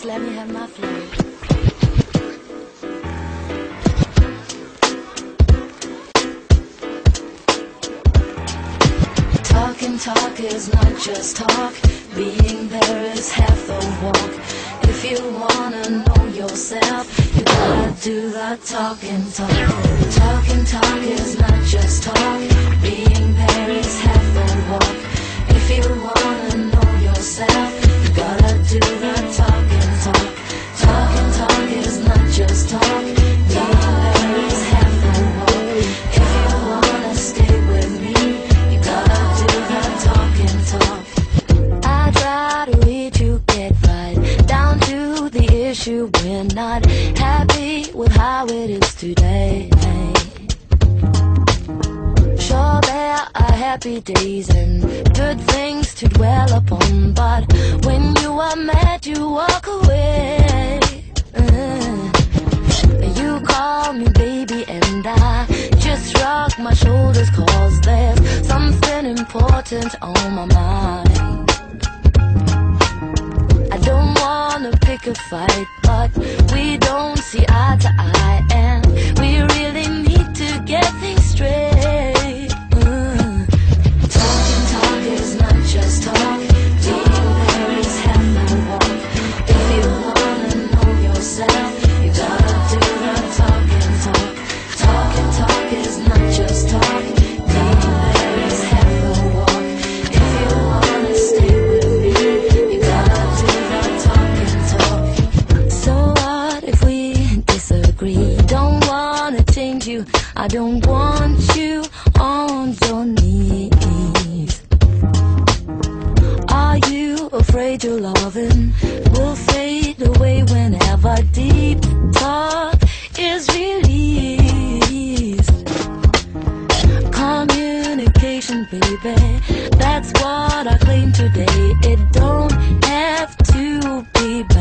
Just let me have my flow. Talking talk is not just talk. Being there is half the walk. If you wanna know yourself, you gotta do the talking talk. Talking talk is not We're not happy with how it is today. Sure, there are happy days and good things to dwell upon, but when you are mad, you walk away. Uh, you call me baby, and I just shrug my shoulders, cause there's something important on my mind. Wanna fight, but we don't see eye to eye, and we I don't want you on your knees. Are you afraid your loving will fade away whenever deep talk is released? Communication, baby, that's what I claim today. It don't have to be bad.